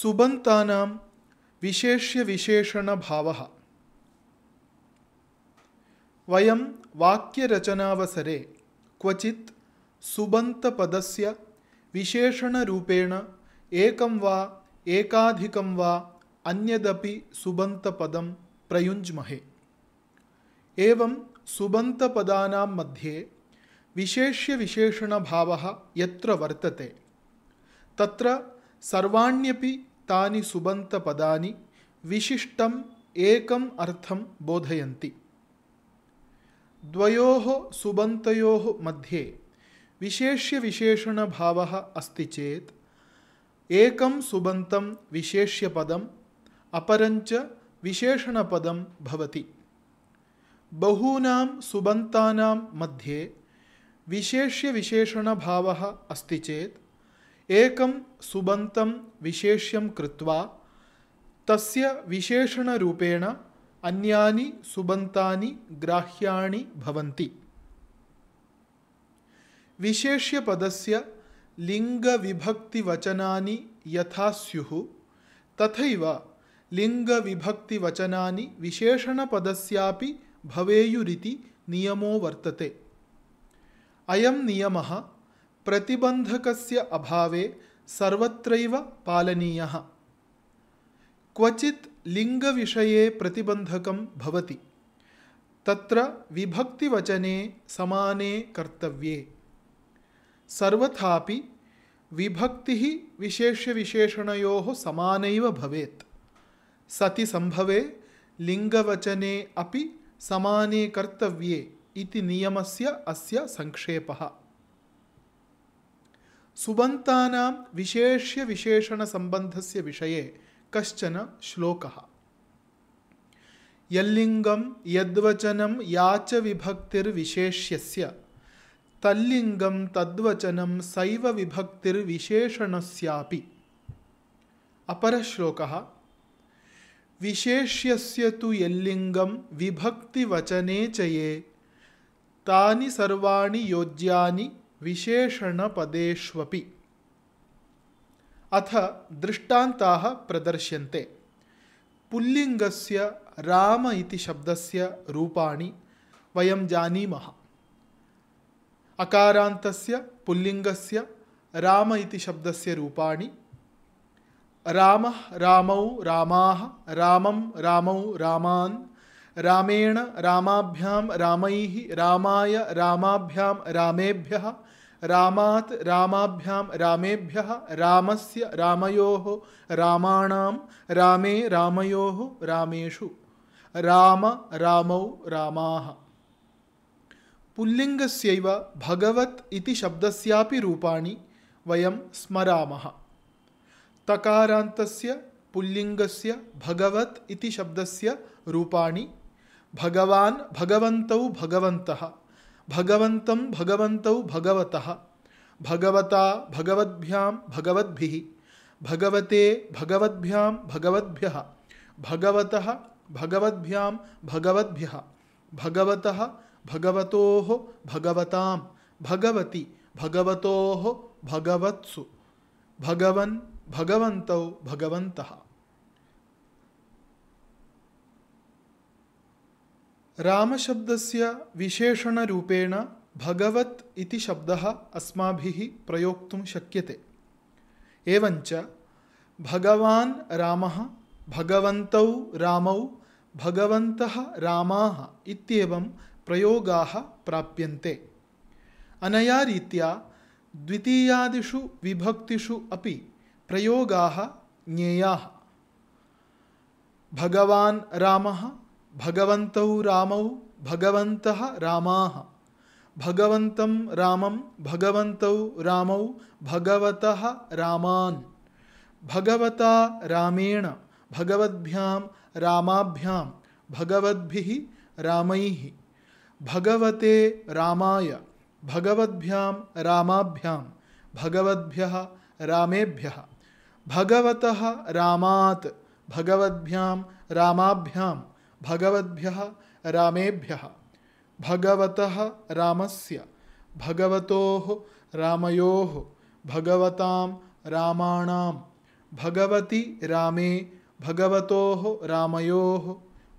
सुबन्तानां विशेष्यविशेषणभावः। वयं वाक्यरचनावसरे क्वचित् सुबन्तपदस्य विशेषणरूपेण एकं वा एकाधिकं वा अन्यदपि सुबन्तपदं प्रयुञ्ज्महे। एवं सुबन्तपदानां मध्ये विशेष्यविशेषणभावः यत्र वर्तते तत्र सर्वाण्यपि तानि सुबन्तपदानि विशिष्टम् एकम् अर्थं बोधयन्ति। द्वयोः सुबन्तयोः मध्ये विशेष्यविशेषणभावः अस्ति चेत् एकं सुबन्तं विशेष्यपदम् अपरञ्च विशेषणपदं भवति। बहूनां सुबन्तानां मध्ये विशेष्यविशेषणभावः अस्ति चेत् एकं सुबन्तं विशेष्यं कृत्वा तस्य विशेषणरूपेण अन्यानि सुबन्तानि ग्राह्याणि भवन्ति। विशेष्यपदस्य लिङ्गविभक्तिवचनानि यथा स्युः तथैव लिङ्गविभक्तिवचनानि विशेषणपदस्यापि भवेयुरिति नियमो वर्तते। अयं नियमः प्रतिबन्धकस्य अभावे सर्वत्रैव पालनीयः। क्वचित् लिङ्गविषये प्रतिबन्धकं भवति। तत्र विभक्तिवचने समाने कर्तव्ये। सर्वथापि विभक्तिः विशेष्यविशेषणयोः समानैव भवेत्। सति सम्भवे लिङ्गवचने अपि समाने कर्तव्ये इति नियमस्य अस्य संक्षेपः। सुबन्तानां विशेष्यविशेषणसम्बन्धस्य विषये कश्चन श्लोकः। यल्लिङ्गं यद्वचनं या च विभक्तिर्विशेष्यस्य तल्लिङ्गं तद्वचनं सैव विभक्तिर्विशेषणस्यापि। अपरश्लोकः विशेष्यस्य तु यल्लिङ्गं विभक्तिवचने च ये तानि सर्वाणि योज्यानि विशेषणपदेष्वपि। अथ दृष्टान्ताः प्रदर्श्यन्ते। पुल्लिङ्गस्य राम इति शब्दस्य रूपाणि वयं जानीमः। अकारान्तस्य पुल्लिङ्गस्य राम इति शब्दस्य रूपाणि रामः रामौ रामाः रामं रामौ रामान् रामेण रामाभ्यां रामैः रामाय रामाभ्यां रामेभ्यः रामात् रामाभ्यां रामेभ्यः रामस्य रामयोः रामाणां रामे रामयोः रामेषु। राम, रामौ, रामाः। पुल्लिङ्गस्यैव भगवत् इति शब्दस्यापि रूपाणि वयं स्मरामः। तकारान्तस्य पुल्लिङ्गस्य भगवत् इति शब्दस्य रूपाणि भगवान्, भगवन्तौ, भगवन्तः। भगवन्तं भगवन्तौ भगवतः। भगवता भगवद्भ्यां भगवद्भिः। भगवते भगवद्भ्यां भगवद्भ्यः। भगवतः भगवद्भ्यां भगवद्भ्यः। भगवतः भगवतोः भगवतां भगवति भगवतोः भगवत्सु। भगवन् भगवन्तौ भगवन्तः। रामशब्दस्य विशेषणरूपेण भगवत् इति शब्दः अस्माभिः प्रयोक्तुं शक्यते। एवञ्च भगवान् रामः भगवन्तौ रामौ भगवन्तः रामाः इत्येवं प्रयोगाः प्राप्यन्ते। अनया रीत्या द्वितीयादिषु विभक्तिषु अपि प्रयोगाः ज्ञेयाः। भगवान् रामः भगवन्तौ रामौ भगवन्तः रामाः। भगवन्तं रामं भगवन्तौ रामौ भगवतः रामान्। भगवता रामेण, भगवद्भ्यां रामाभ्यां, भगवद्भिः रामैः। भगवते रामाय, भगवद्भ्यां रामाभ्यां, भगवद्भ्यः रामेभ्यः। भगवतः रामात्, भगवद्भ्यां रामाभ्यां भगवद्भ्यः रामेभ्यः। भगवतः रामस्य। भगवतोः रामयोः। भगवतां रामाणां। भगवति रामे। भगवतोः रामयोः।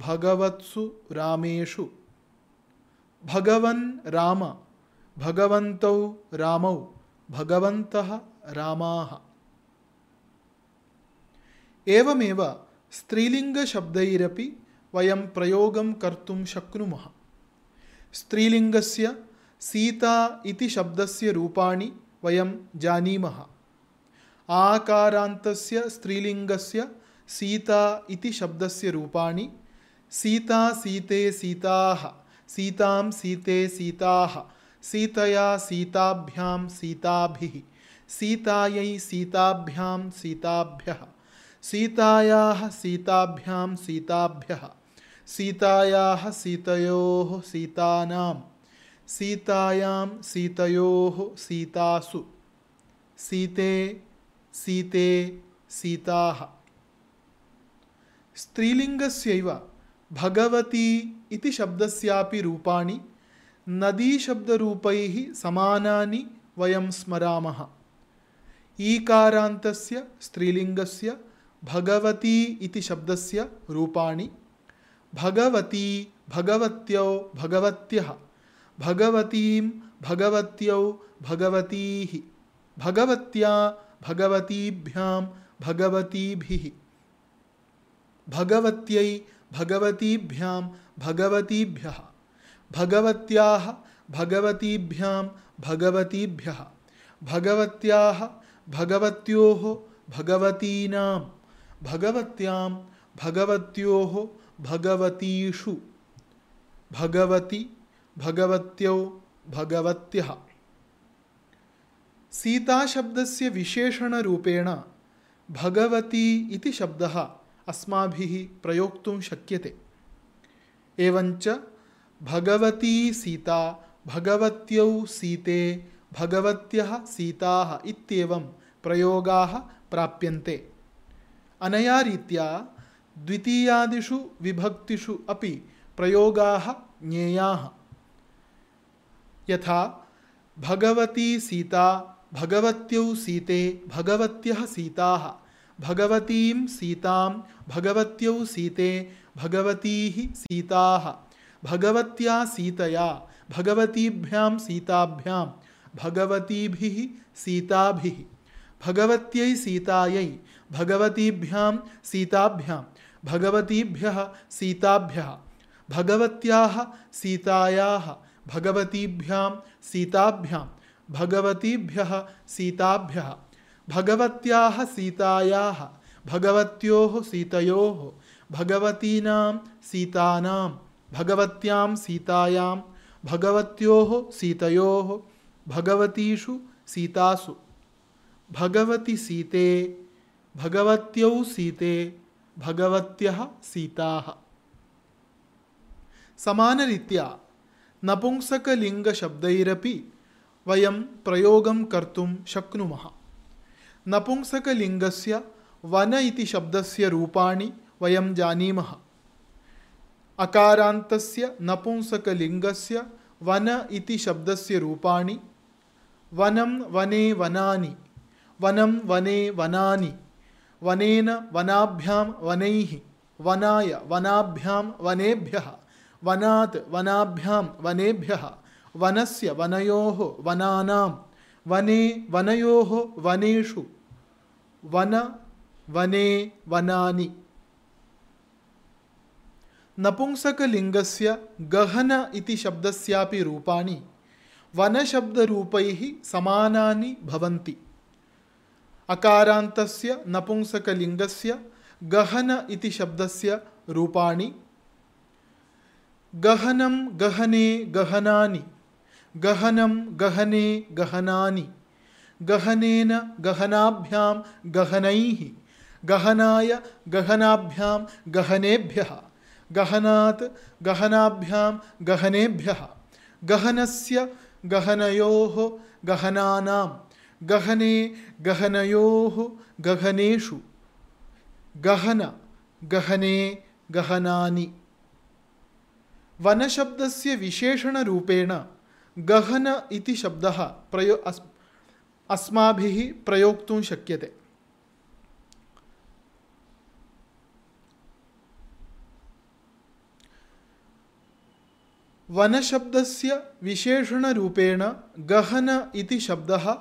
भगवत्सु रामेषु। भगवन् राम। भगवन्तौ रामौ। भगवन्तः रामाः। एवमेव स्त्रीलिङ्गशब्दैरपि वयं प्रयोगं कर्तुं शक्नुमः। स्त्रीलिङ्गस्य सीता इति शब्दस्य रूपाणि वयं जानीमः। आकारान्तस्य स्त्रीलिङ्गस्य सीता इति शब्दस्य रूपाणि सीता सीते सीताः, सीतां सीते सीताः, सीतया सीताभ्यां सीताभिः, सीतायै सीताभ्यां सीताभ्यः, सीतायाः सीताभ्यां सीताभ्यः। सीतायाः सीतयोः सीतानां सीतायां सीतयोः सीतासु। सीते सीते सीताः। स्त्रीलिङ्गस्यैव भगवती इति शब्दस्यापि रूपाणि नदीशब्दरूपैः समानानि वयं स्मरामः। ईकारान्तस्य स्त्रीलिङ्गस्य भगवती इति शब्दस्य रूपाणि भगवती भगवत्यौ भगवत्यः। भगवतीं भगवत्यौ भगवतीः। भगवत्या भगवतीभ्यां भगवतीभिः। भगवत्यै भगवतीभ्यां भगवतीभ्यः। भगवत्याः भगवतीभ्यां भगवतीभ्यः। भगवत्याः भगवत्योः भगवतीनां। भगवत्यां भगवत्योः भगवतीषु। भगवति, भगवत्यौ, भगवत्यः। सीताशब्दस्य विशेषणरूपेण भगवती इति शब्दः अस्माभिः प्रयोक्तुं शक्यते। एवञ्च भगवती सीता, भगवत्यौ सीते, भगवत्यः सीताः इत्येवं प्रयोगाः प्राप्यन्ते। अनया रीत्या द्वितीयादिषु विभक्तिषु अपि प्रयोगाः ज्ञेयाः। यथा, भगवती सीता, भगवत्यौ सीते, भगवत्यः सीताः, भगवतीं सीतां, भगवत्यौ सीते, भगवतीः सीताः, भगवत्या सीतया, भगवतीभ्यां सीताभ्यां, भगवतीभिः सीताभिः, भगवत्यै सीतायै, भगवतीभ्यां सीताभ्यां। भगवतीभ्यः सीताभ्य। भगवत्याः सीतायाः भगवतीभ्यां सीताभ्यां। भगवतीभ्यः सीताभ्यः। भगवत्याः सीतायाः भगवत्योः सीतयोः। भगवतीनां सीतानां। भगवत्यां सीतायां। भगवत्योः सीतयोः। भगवतीषु सीतासु। भगवति सीते। भगवत्यौ सीते। भगवत्यः सीताः। समानरीत्या नपुंसकलिङ्गशब्दैरपि वयं प्रयोगं कर्तुं शक्नुमः। नपुंसकलिङ्गस्य वन इति शब्दस्य रूपाणि वयं जानीमः। अकारान्तस्य नपुंसकलिङ्गस्य वन इति शब्दस्य रूपाणि वनं वने वनानि वनं वने वनानि वनेन वनाभ्यां वनैः वनाय वनाभ्यां वनेभ्यः वनात् वनाभ्यां वनेभ्यः वनस्य वनयोः वनानां वने वनयोः वनेषु वन वने वनानि। नपुंसकलिङ्गस्य गहन इति शब्दस्यापि रूपाणि वनशब्दरूपैः समानानि भवन्ति अकारान्तस्य नपुंसकलिङ्गस्य गहन इति शब्दस्य रूपाणि। गहनं गहने गहनानि, गहनं गहने गहनानि, गहनेन गहनाभ्यां गहनैः, गहनाय गहनाभ्यां गहनेभ्यः, गहनात् गहनाभ्यां गहनेभ्यः, गहनस्य गहनयोः गहनानां गहने गहनयो गहनेशु गहन, गहने, गहनानि। वनशब्दस्य विशेषणरूपेण गहन इति शब्दः प्रयो अस्, अस्माभिः प्रयोक्तुं शक्यते। वनशब्दस्य विशेषणरूपेण गहन इति शब्दः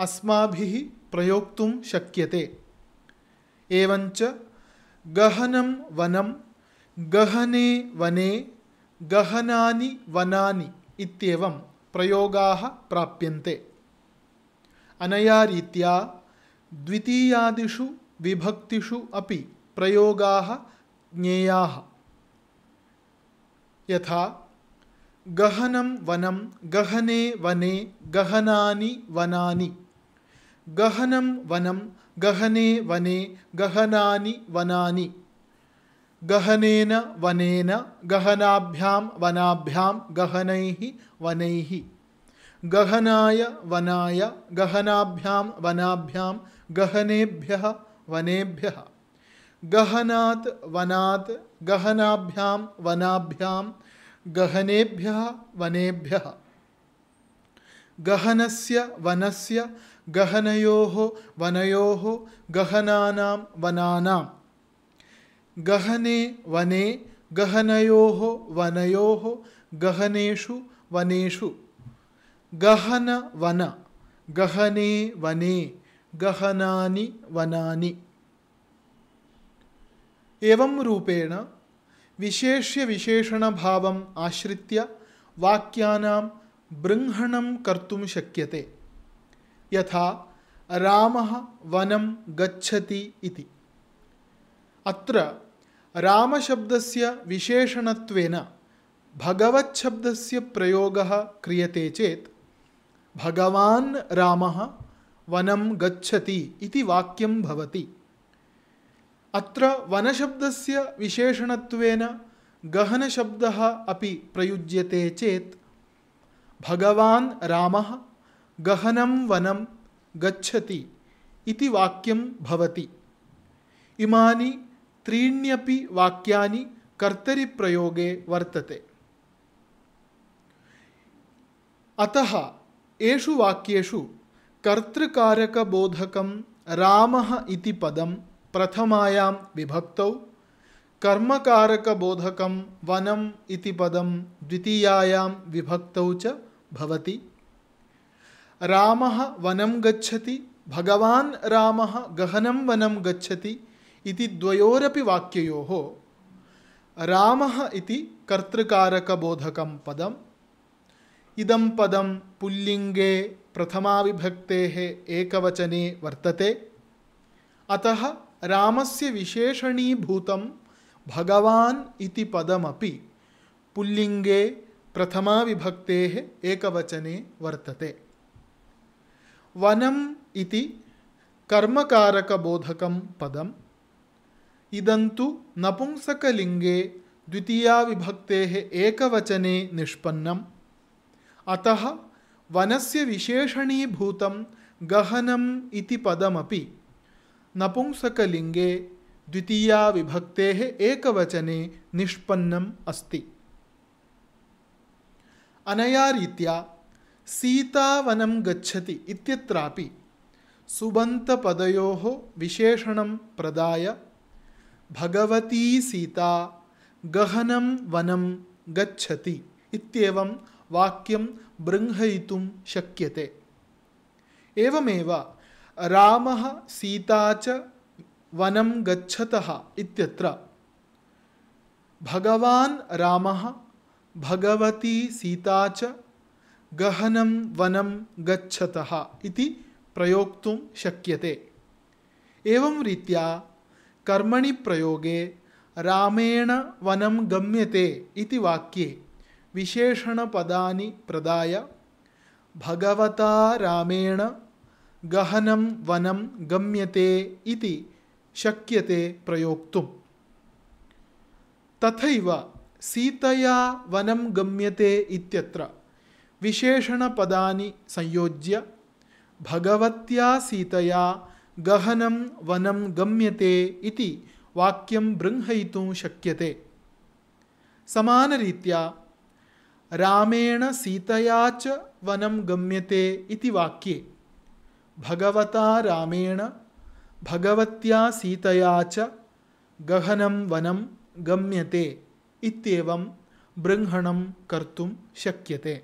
अस्माभिः प्रयोक्तुं शक्यते। एवञ्च गहनं वनं, गहने वने, गहनानि वनानि इत्येवं प्रयोगाः प्राप्यन्ते। अनया रीत्या द्वितीयादिषु विभक्तिषु अपि प्रयोगाः ज्ञेयाः। यथा गहनं वनं, गहने वने, गहनानि वनानि। गहनं वनं, गहने वने, गहनानि वनानि। गहनेन वनेन, गहनाभ्यां वनाभ्यां, गहनैः वनैः। गहनाय वनाय, गहनाभ्यां वनाभ्यां, गहनेभ्यः वनेभ्यः। गहनात् वनात्, गहनाभ्यां वनाभ्यां गहनेभ्यः वनेभ्यः। गहनस्य वनस्य गहनयोः वनयोः गहनानां वनानां। गहने वने, गहनयोः वनयोः, गहनेषु वनेषु। गहन वन, गहने वने, गहनानि वनानि। एवं रूपेण विशेष्य विशेषणभावम् आश्रित्य वाक्यानां बृंहणं कर्तुं शक्यते यथा रामः वनं गच्छति इति अत्र रामशब्दस्य विशेषणत्वेन भगवच्छब्दस्य प्रयोगः क्रियते चेत् भगवान् रामः वनं गच्छति इति वाक्यं भवति अत्र वनशब्दस्य विशेषणत्वेन गहनशब्दः अपि प्रयुज्यते चेत् भगवान् रामः गहनं वनं गच्छति इति वाक्यं भवति। इमानि त्रीण्यपि वाक्यानि कर्तरिप्रयोगे वर्तते। अतः एषु वाक्येषु कर्तृकारकबोधकं रामः इति पदं प्रथमायां विभक्तौ। कर्मकारकबोधकं वनम् इति पदं द्वितीयायां विभक्तौ च भवति। रामः वनं गच्छति, भगवान् रामः गहनं वनं गच्छति इति द्वयोरपि वाक्ययोः। रामः इति पदम्। इदं एकवचने वर्तते। अतः रामस्य विशेषणीभूतं भगवान् इति पदमपि पुल्लिङ्गे प्रथमाविभक्तेः एकवचने वर्तते। वनम् इति कर्मकारकबोधकं पदम्। इदन्तु नपुंसकलिङ्गे द्वितीयाविभक्तेः एकवचने निष्पन्नम्। अतः वनस्य विशेषणीभूतं गहनम् इति पदमपि नपुंसकलिङ्गे द्वितीयाविभक्तेः एकवचने निष्पन्नम् अस्ति। अनया रीत्या सीता वनं गच्छति इत्यत्रापि सुबन्तपदयोः विशेषणं प्रदाय भगवती सीता गहनं वनं गच्छति इत्येवं वाक्यं बृंहयितुं शक्यते। एवमेव रामः सीता च वनं गच्छतः इत्यत्र। भगवान् रामः भगवती सीता च गहनं वनं गच्छतः इति प्रयोक्तुं शक्यते। एवं रीत्या कर्मणि प्रयोगे रामेण वनं गम्यते इति वाक्ये विशेषणपदानि प्रदाय भगवता रामेण गहनं वनं गम्यते इति शक्यते प्रयोक्तुम्। तथैव सीतया वनं गम्यते इत्यत्र विशेषणपदानि संयोज्य भगवत्या सीतया गहनं वनं गम्यते इति वाक्यं बृंहयितुं शक्यते। समानरीत्या रामेण सीतया च वनं गम्यते इति वाक्ये भगवता रामेण भगवत्या सीतया च गहनं वनं गम्यते इत्येवं बृंहणं कर्तुं शक्यते